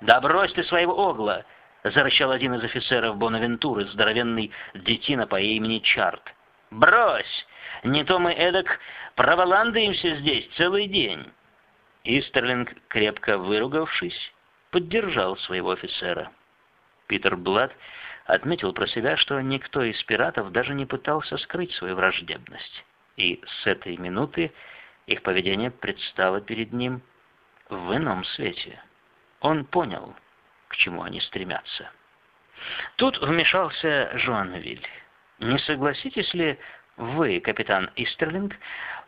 «Да брось ты своего огла!» — зарычал один из офицеров Бонавентуры, здоровенный детина по имени Чарт. «Брось! Не то мы эдак проволандаемся здесь целый день!» Истерлинг, крепко выругавшись, поддержал своего офицера. Питер Блад отметил про себя, что никто из пиратов даже не пытался скрыть свою враждебность, и с этой минуты их поведение предстало перед ним в ином свете. Он понял, к чему они стремятся. Тут вмешался Жуанвиль. «Не согласитесь ли вы, капитан Истерлинг,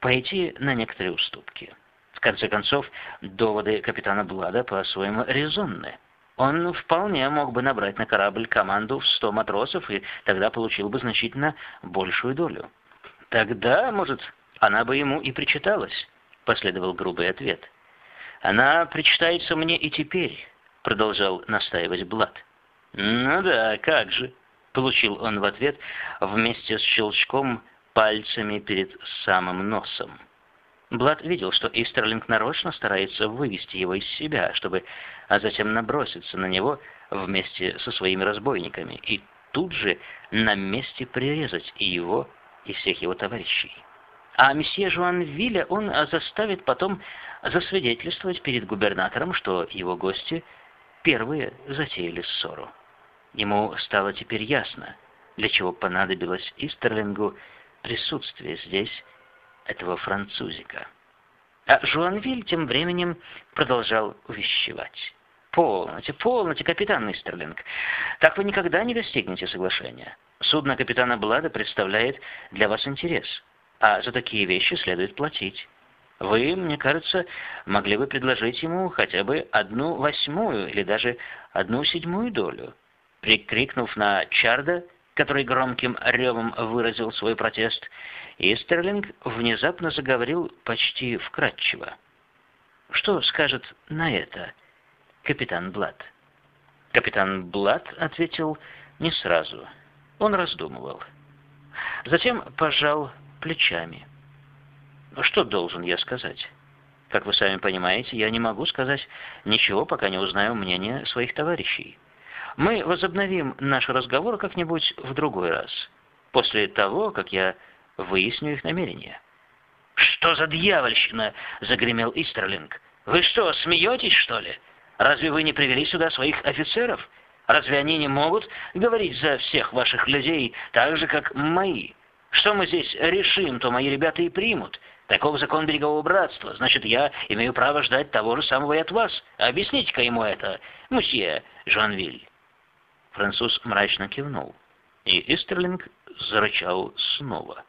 пойти на некоторые уступки?» В конце концов, доводы капитана Блада по-своему резонны. Он вполне мог бы набрать на корабль команду в сто матросов, и тогда получил бы значительно большую долю. «Тогда, может, она бы ему и причиталась», — последовал грубый ответ. «Она причитается мне и теперь», — продолжал настаивать Блад. «Ну да, как же», — получил он в ответ вместе с щелчком пальцами перед самым носом. Блад видел, что Истерлинг нарочно старается вывести его из себя, чтобы а затем наброситься на него вместе со своими разбойниками и тут же на месте прирезать и его, и всех его товарищей. А месье Жуанвиля он заставит потом засвидетельствовать перед губернатором, что его гости первые затеяли ссору. Ему стало теперь ясно, для чего понадобилось Истерлингу присутствие здесь этого французика. А Жуанвиль тем временем продолжал увещевать. «Полноте, полноте, капитан Истерлинг. Так вы никогда не достигнете соглашения. Судно капитана Блада представляет для вас интерес, а за такие вещи следует платить. Вы, мне кажется, могли бы предложить ему хотя бы одну восьмую или даже одну седьмую долю». Прикрикнув на Чарда, который громким ревом выразил свой протест, Истерлинг внезапно заговорил почти вкратчиво. «Что скажет на это капитан Блад?» Капитан Блад ответил не сразу. Он раздумывал. Затем пожал плечами. «Что должен я сказать?» Как вы сами понимаете, я не могу сказать ничего, пока не узнаю мнение своих товарищей. Мы возобновим наш разговор как-нибудь в другой раз, после того, как я выясню их намерения». «Что за дьявольщина?» — загремел Истерлинг. «Вы что, смеетесь, что ли? Разве вы не привели сюда своих офицеров? Разве они не могут говорить за всех ваших людей так же, как мои? Что мы здесь решим, то мои ребята и примут. Таков закон берегового братства. Значит, я имею право ждать того же самого и от вас. Объясните-ка ему это, мусье Жанвиль». Француз мрачно кивнул, и Истерлинг зарычал снова.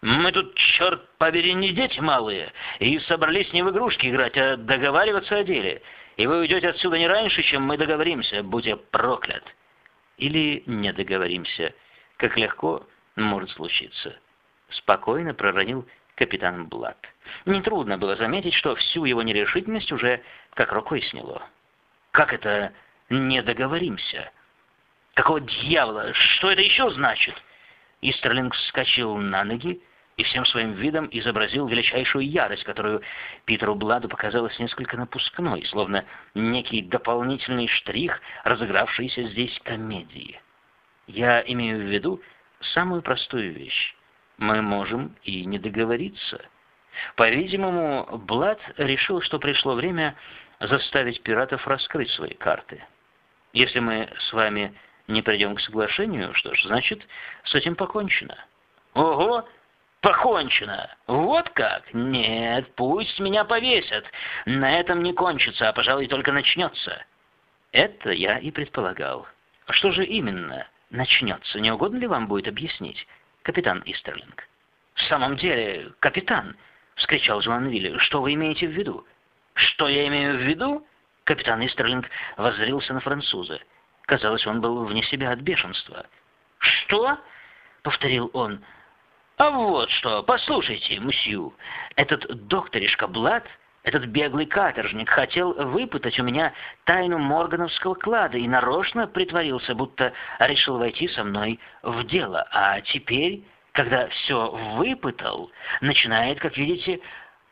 «Мы тут, черт побери, не дети малые, и собрались не в игрушки играть, а договариваться о деле. И вы уйдете отсюда не раньше, чем мы договоримся, будь я проклят. Или не договоримся, как легко может случиться». Спокойно проронил капитан Блад. Нетрудно было заметить, что всю его нерешительность уже как рукой сняло. «Как это не договоримся?» Какого дьявола? Что это еще значит? Истерлинг вскочил на ноги и всем своим видом изобразил величайшую ярость, которую Питеру Бладу показалась несколько напускной, словно некий дополнительный штрих разыгравшейся здесь комедии. Я имею в виду самую простую вещь. Мы можем и не договориться. По-видимому, Блад решил, что пришло время заставить пиратов раскрыть свои карты. Если мы с вами не придем к соглашению, что ж, значит, с этим покончено. Ого! Покончено! Вот как? Нет, пусть меня повесят. На этом не кончится, а, пожалуй, только начнется. Это я и предполагал. А что же именно начнется? Не угодно ли вам будет объяснить, капитан Истерлинг? В самом деле, капитан, — вскричал Жуанвилли, — что вы имеете в виду? Что я имею в виду? Капитан Истерлинг воззрился на француза. Казалось, он был вне себя от бешенства. «Что?» — повторил он. «А вот что, послушайте, мсью, этот докторишка Блад, этот беглый каторжник хотел выпытать у меня тайну Моргановского клада и нарочно притворился, будто решил войти со мной в дело. А теперь, когда все выпытал, начинает, как видите,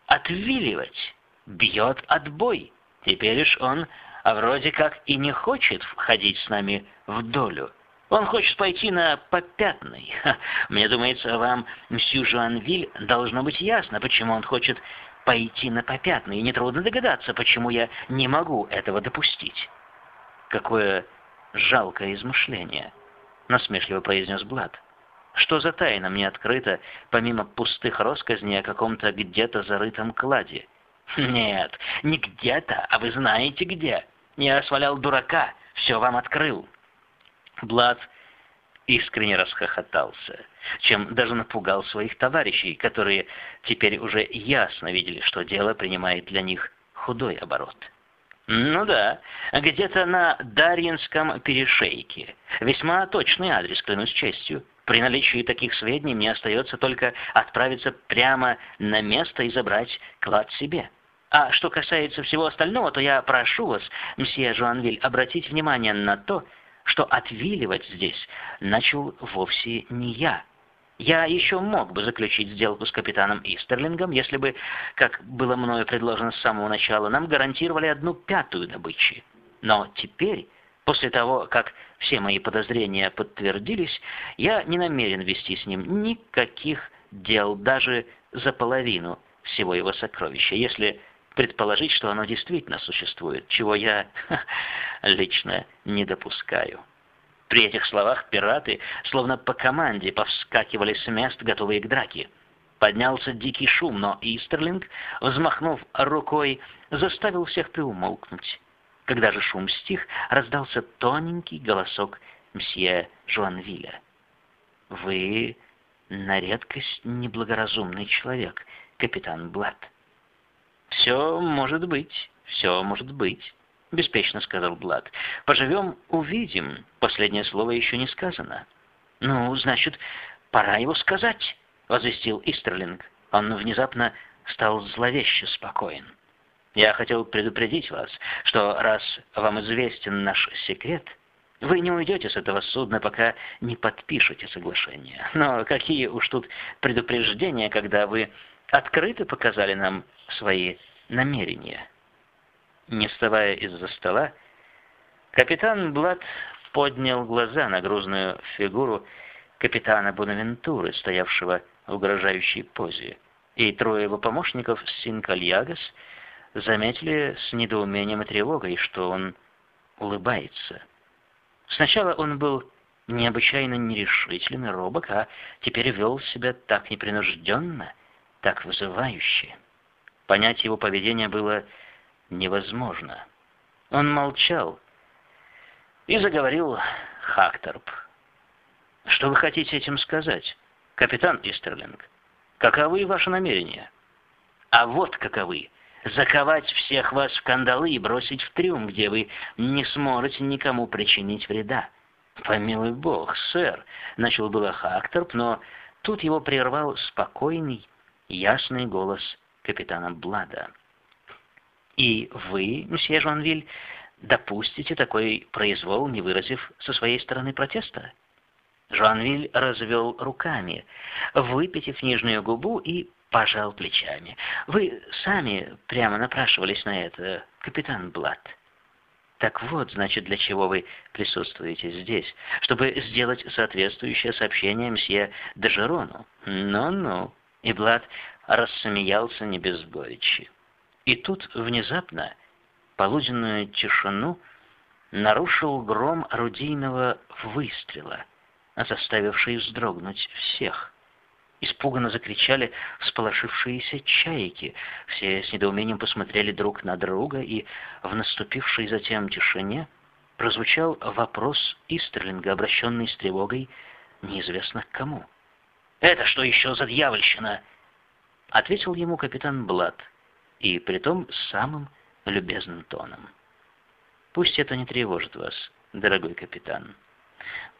отвиливать, бьет отбой. Теперь уж он а вроде как и не хочет входить с нами в долю. Он хочет пойти на попятный. Мне думается, вам, мсью Жуанвиль, должно быть ясно, почему он хочет пойти на попятный, и нетрудно догадаться, почему я не могу этого допустить. Какое жалкое измышление, насмешливо произнес Блад. Что за тайна мне открыта, помимо пустых россказней о каком-то где-то зарытом кладе? Нет, не где-то, а вы знаете где. Я свалял дурака, все вам открыл. Блад искренне расхохотался, чем даже напугал своих товарищей, которые теперь уже ясно видели, что дело принимает для них худой оборот. Ну да, где-то на Дарьинском перешейке. Весьма точный адрес, клянусь честью. При наличии таких сведений мне остается только отправиться прямо на место и забрать клад себе. А что касается всего остального, то я прошу вас, мсье Жуанвиль, обратить внимание на то, что отвиливать здесь начал вовсе не я. Я еще мог бы заключить сделку с капитаном Истерлингом, если бы, как было мною предложено с самого начала, нам гарантировали одну пятую добычи. Но теперь, после того, как все мои подозрения подтвердились, я не намерен вести с ним никаких дел даже за половину всего его сокровища, если предположить, что оно действительно существует, чего я ха, лично не допускаю. При этих словах пираты, словно по команде, повскакивали с мест, готовые к драке. Поднялся дикий шум, но Истерлинг, взмахнув рукой, заставил всех приумолкнуть. Когда же шум стих, раздался тоненький голосок мсье Жуанвиля. «Вы на редкость неблагоразумный человек, капитан Блад». «Все может быть, все может быть», — беспечно сказал Блад. «Поживем, увидим. Последнее слово еще не сказано». «Ну, значит, пора его сказать», — возвестил Истерлинг. Он внезапно стал зловеще спокоен. «Я хотел предупредить вас, что раз вам известен наш секрет, вы не уйдете с этого судна, пока не подпишете соглашение. Но какие уж тут предупреждения, когда вы открыто показали нам свои намерения. Не вставая из-за стола, капитан Блад поднял глаза на грузную фигуру капитана Бонавентуры, стоявшего в угрожающей позе, и трое его помощников Синкальягас заметили с недоумением и тревогой, что он улыбается. Сначала он был необычайно нерешительный робок, а теперь вел себя так непринужденно, так вызывающе. Понять его поведение было невозможно. Он молчал и заговорил Хакторп. «Что вы хотите этим сказать, капитан Истерлинг? Каковы ваши намерения?» «А вот каковы!» заковать всех вас в кандалы и бросить в трюм, где вы не сможете никому причинить вреда. Помилуй бог, сэр, начал было Хакторп, но тут его прервал спокойный, ясный голос капитана Блада. И вы, мсье Жуанвиль, допустите такой произвол, не выразив со своей стороны протеста? Жуанвиль развел руками, выпитив нижнюю губу и пожал плечами. Вы сами прямо напрашивались на это, капитан Блад. Так вот, значит, для чего вы присутствуете здесь, чтобы сделать соответствующее сообщение мсье Дежерону. Ну-ну. И Блад рассмеялся не без горечи. И тут внезапно полуденную тишину нарушил гром орудийного выстрела, заставивший вздрогнуть всех. Испуганно закричали всполошившиеся чайки. Все с недоумением посмотрели друг на друга, и в наступившей затем тишине прозвучал вопрос Истерлинга, обращенный с тревогой неизвестно к кому. «Это что еще за дьявольщина?» Ответил ему капитан Блад, и притом самым любезным тоном. «Пусть это не тревожит вас, дорогой капитан.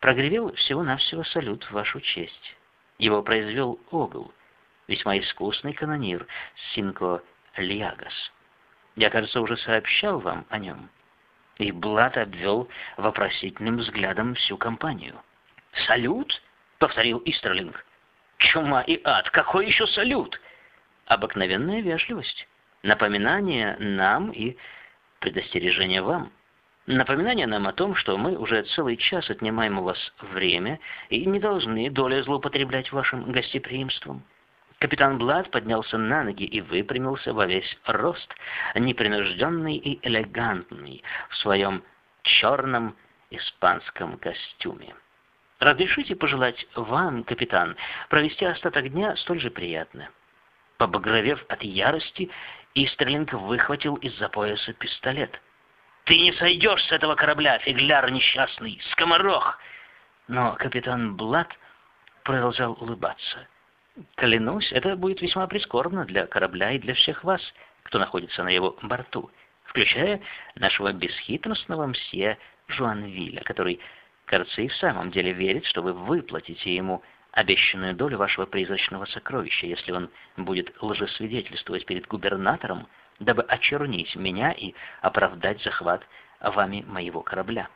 Прогревел всего-навсего салют в вашу честь. Его произвел Огл, весьма искусный канонир Синко Лиагас. Я, кажется, уже сообщал вам о нем». И Блад обвел вопросительным взглядом всю компанию. «Салют?» — повторил Истерлинг. «Чума и ад! Какой еще салют?» обыкновенная вежливость, напоминание нам и предостережение вам. Напоминание нам о том, что мы уже целый час отнимаем у вас время и не должны долей злоупотреблять вашим гостеприимством. Капитан Блад поднялся на ноги и выпрямился во весь рост, непринужденный и элегантный в своем черном испанском костюме. Разрешите пожелать вам, капитан, провести остаток дня столь же приятно. Побагровев от ярости, Истерлинг выхватил из-за пояса пистолет. «Ты не сойдешь с этого корабля, фигляр несчастный, скоморох!» Но капитан Блад продолжал улыбаться. «Клянусь, это будет весьма прискорбно для корабля и для всех вас, кто находится на его борту, включая нашего бесхитростного мсье Жуанвиля, который, кажется, и в самом деле верит, что вы выплатите ему обещанную долю вашего призрачного сокровища, если он будет лжесвидетельствовать перед губернатором, дабы очернить меня и оправдать захват вами моего корабля.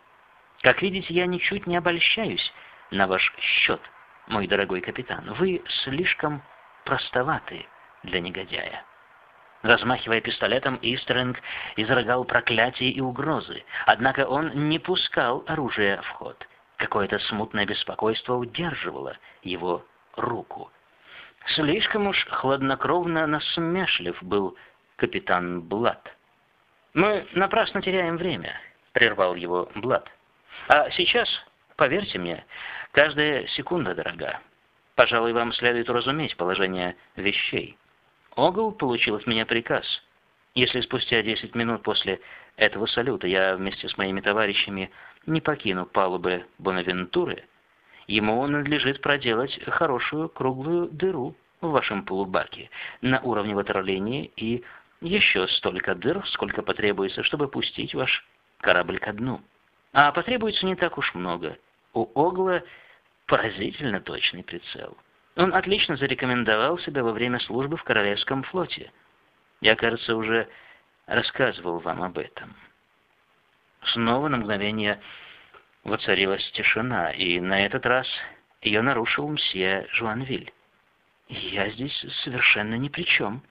Как видите, я ничуть не обольщаюсь на ваш счет, мой дорогой капитан. Вы слишком простоваты для негодяя. Размахивая пистолетом, Истринг изрыгал проклятия и угрозы, однако он не пускал оружие в ход. Какое-то смутное беспокойство удерживало его руку. Слишком уж хладнокровно насмешлив был капитан Блад. «Мы напрасно теряем время», — прервал его Блад. «А сейчас, поверьте мне, каждая секунда дорога. Пожалуй, вам следует уразуметь положение вещей. Огл получил от меня приказ. Если спустя десять минут после этого салюта я вместе с моими товарищами не покину палубы Бонавентуры, ему надлежит проделать хорошую круглую дыру в вашем полубаке на уровне ватерлинии и еще столько дыр, сколько потребуется, чтобы пустить ваш корабль ко дну. А потребуется не так уж много. У Огла поразительно точный прицел. Он отлично зарекомендовал себя во время службы в Королевском флоте. Я, кажется, уже рассказывал вам об этом. Снова на мгновение воцарилась тишина, и на этот раз ее нарушил мсье Жуанвиль. «Я здесь совершенно ни при чем».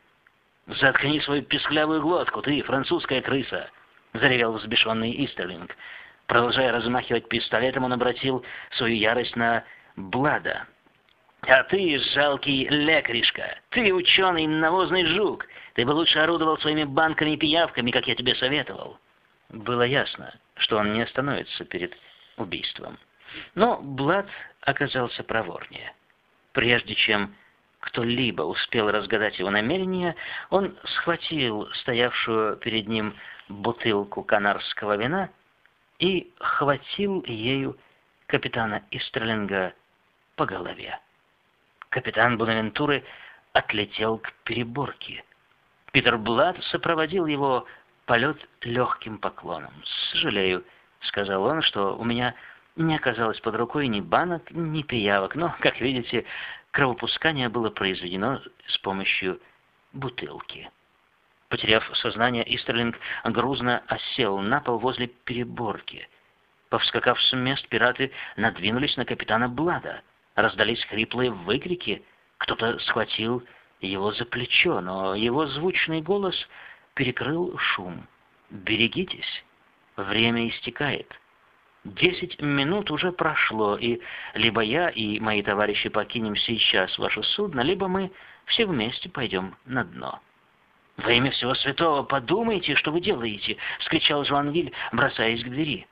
«Заткни свою песклявую глотку, ты, французская крыса!» — заревел взбешенный Истерлинг. Продолжая размахивать пистолетом, он обратил свою ярость на Блада. «А ты, жалкий лекаришка, ты ученый навозный жук, ты бы лучше орудовал своими банками и пиявками, как я тебе советовал». Было ясно, что он не остановится перед убийством. Но Блад оказался проворнее. Прежде чем кто-либо успел разгадать его намерения, он схватил стоявшую перед ним бутылку канарского вина и хватил ею капитана Истерлинга по голове. Капитан Бонавентуры отлетел к переборке. Питер Блад сопроводил его полет легким поклоном. «Сожалею», — сказал он, — «что у меня не оказалось под рукой ни банок, ни пиявок, но, как видите, кровопускание было произведено с помощью бутылки». Потеряв сознание, Истерлинг грузно осел на пол возле переборки. Повскакав с мест, пираты надвинулись на капитана Блада. Раздались хриплые выкрики. Кто-то схватил его за плечо, но его звучный голос перекрыл шум. «Берегитесь, время истекает». Десять минут уже прошло, и либо я и мои товарищи покинем сейчас ваше судно, либо мы все вместе пойдем на дно. «Во имя всего святого, подумайте, что вы делаете!» — скричал Жуанвиль, бросаясь к двери.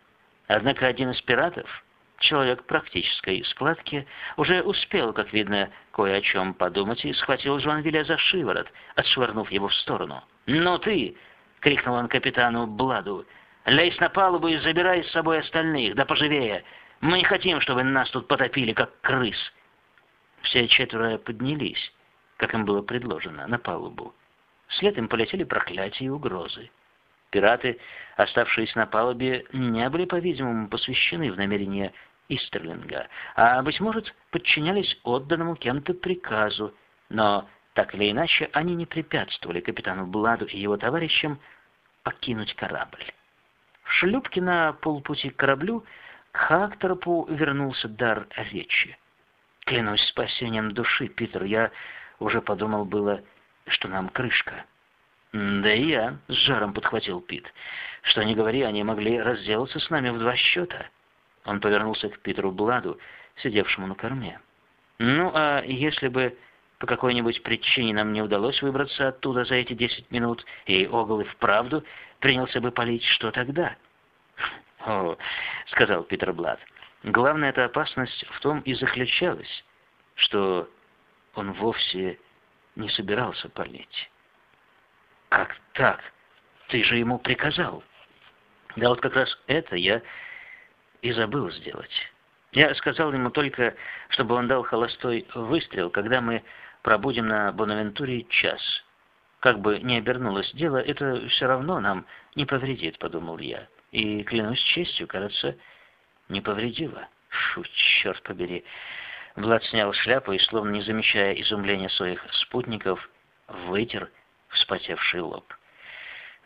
Однако один из пиратов, человек практической складки, уже успел, как видно, кое о чем подумать и схватил Жуанвиля за шиворот, отшвырнув его в сторону. «Ну ты!» — крикнул он капитану Бладу. «Лезь на палубу и забирай с собой остальных, да поживее! Мы не хотим, чтобы нас тут потопили, как крыс!» Все четверо поднялись, как им было предложено, на палубу. Вслед им полетели проклятия и угрозы. Пираты, оставшиеся на палубе, не были, по-видимому, посвящены в намерения Истерлинга, а, быть может, подчинялись отданному кем-то приказу, но так или иначе, они не препятствовали капитану Бладу и его товарищам покинуть корабль. В шлюпке на полпути к кораблю к Хакторпу вернулся дар речи. «Клянусь спасением души, Питер, я уже подумал было, что нам крышка. «Да и я», — с жаром подхватил Пит. «Что не говори, они могли разделаться с нами в два счета». Он повернулся к Питеру Бладу, сидевшему на корме. «Ну, а если бы по какой-нибудь причине нам не удалось выбраться оттуда за эти десять минут, и Огл и вправду принялся бы палить, что тогда?» «О», — сказал Питер Блад, — «главная эта опасность в том и заключалась, что он вовсе не собирался палить». «Как так? Ты же ему приказал». «Да вот как раз это я и забыл сделать. Я сказал ему только, чтобы он дал холостой выстрел, когда мы пробудем на Бонавентуре час. Как бы ни обернулось дело, это все равно нам не повредит, подумал я. И, клянусь честью, кажется, не повредило. Фу, черт побери. Влад снял шляпу и, словно не замечая изумления своих спутников, вытер вспотевший лоб.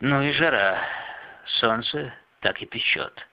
Ну и жара. Солнце так и печет.